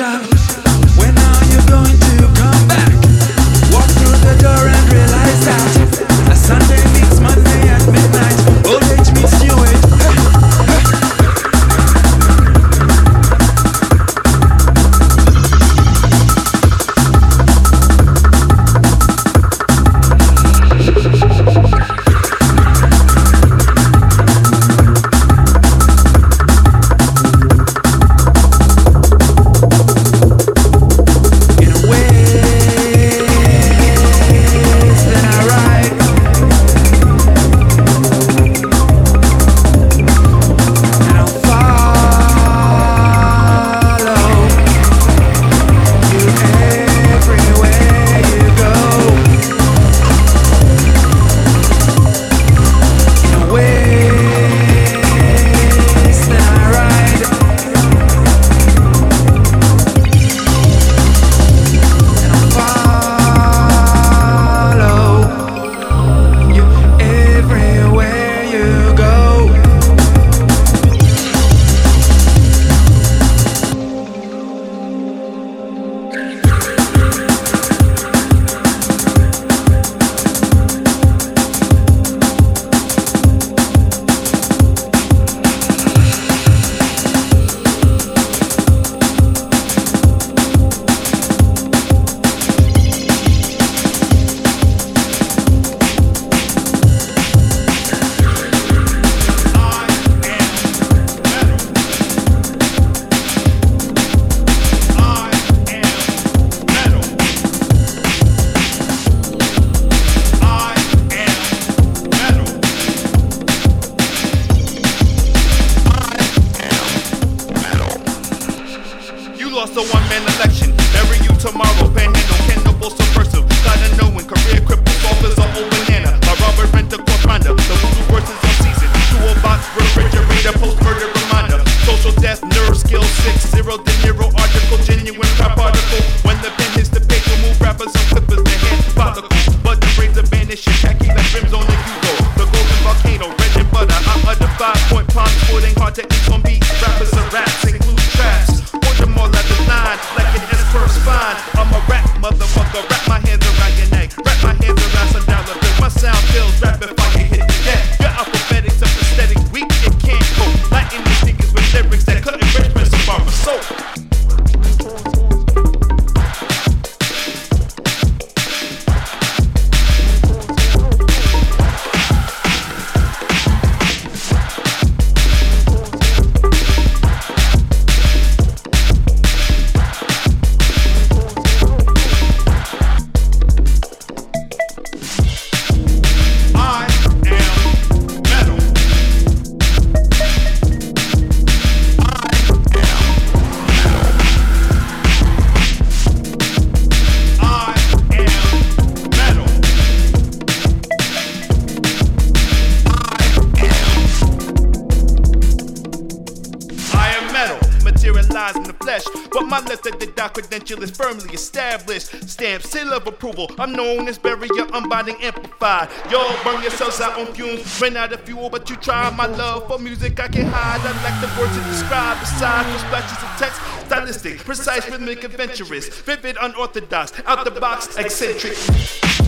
in stamp, seal of approval. I'm known as barrier, unbinding, amplified. Y'all burn yourselves out on fumes, ran out of fuel, but you try my love for music. I can't hide. I lack the words to describe, aside from splashes of text. Stylistic, precise, rhythmic, adventurous, vivid, unorthodox, out the box, eccentric.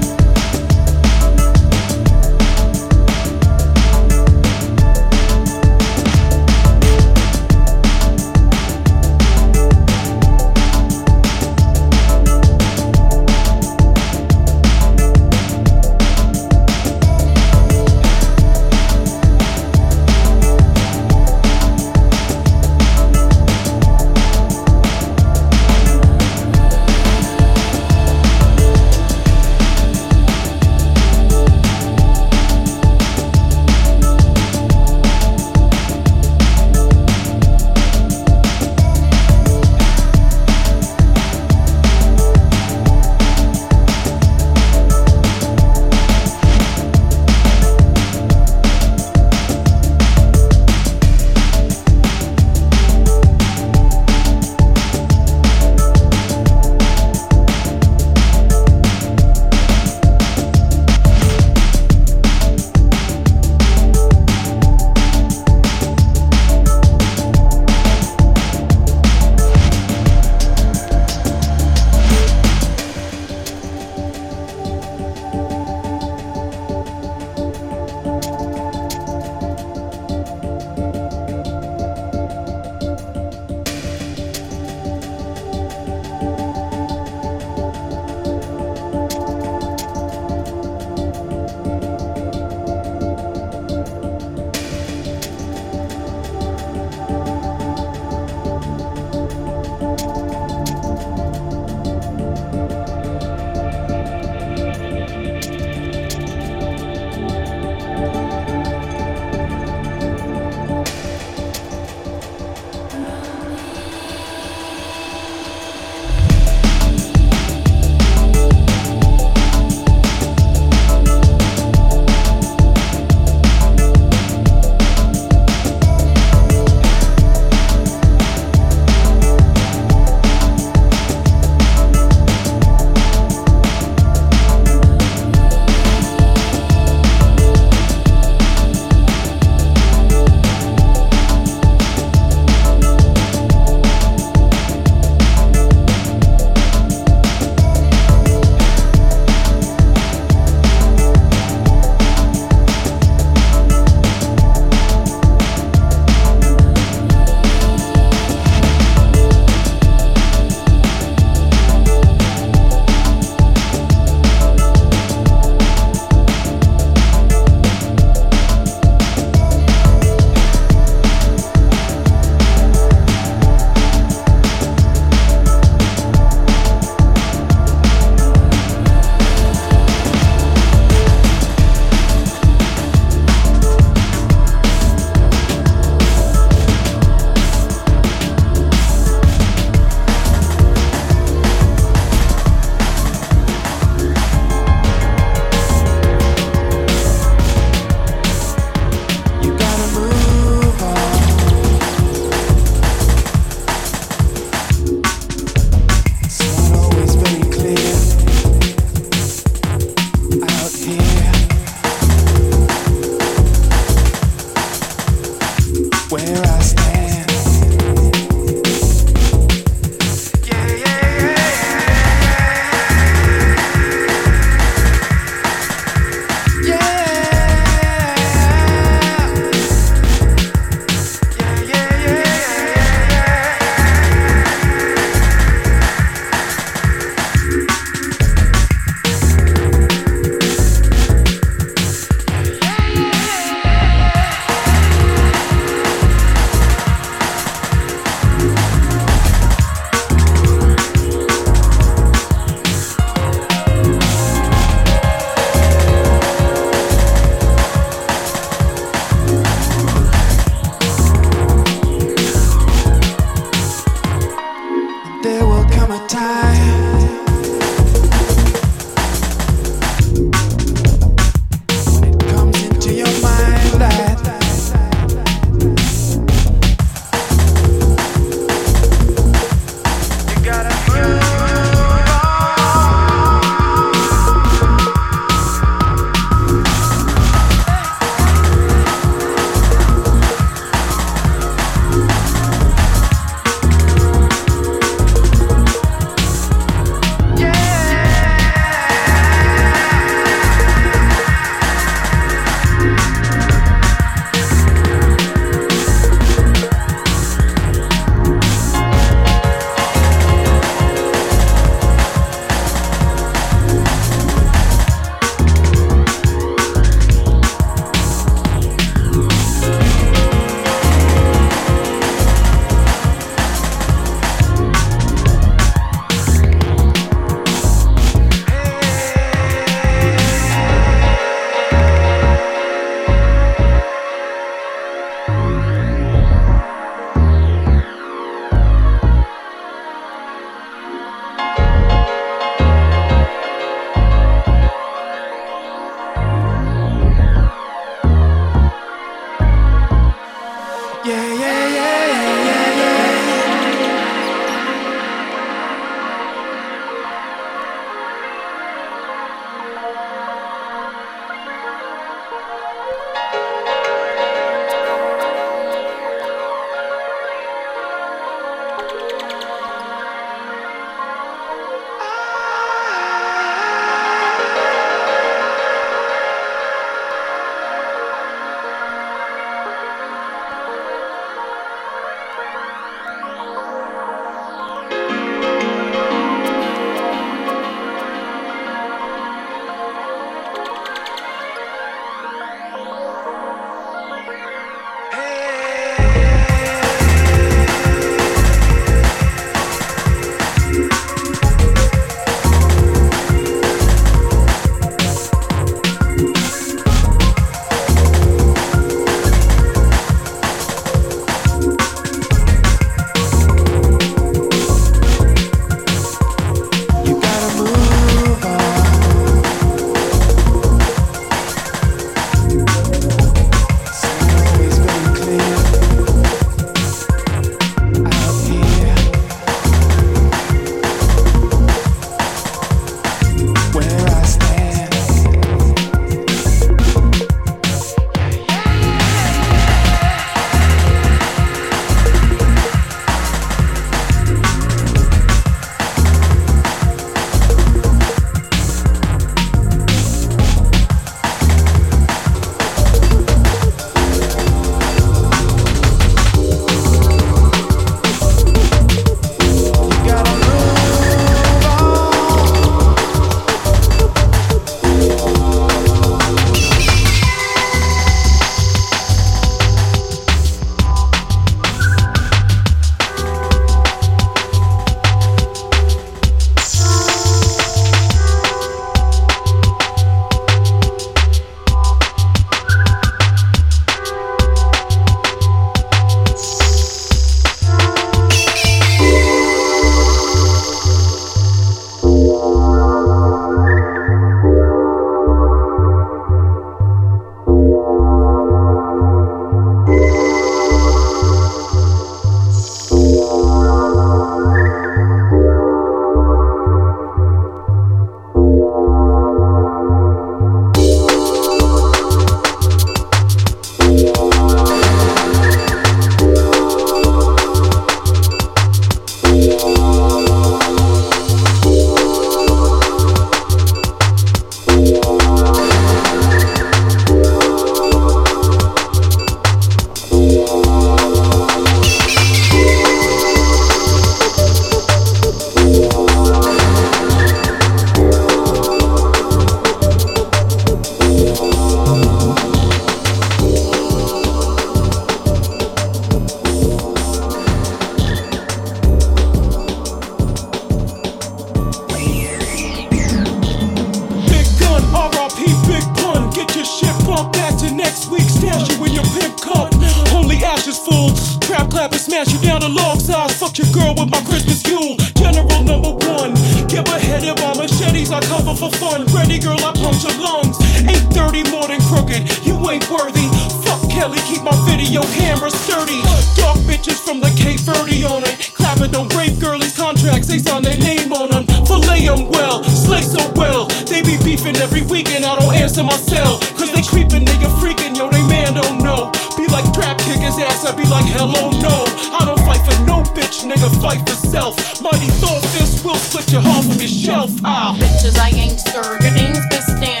Put your home from your shelf. Ah. Bitches, I ain't stirred. Ain't been standing.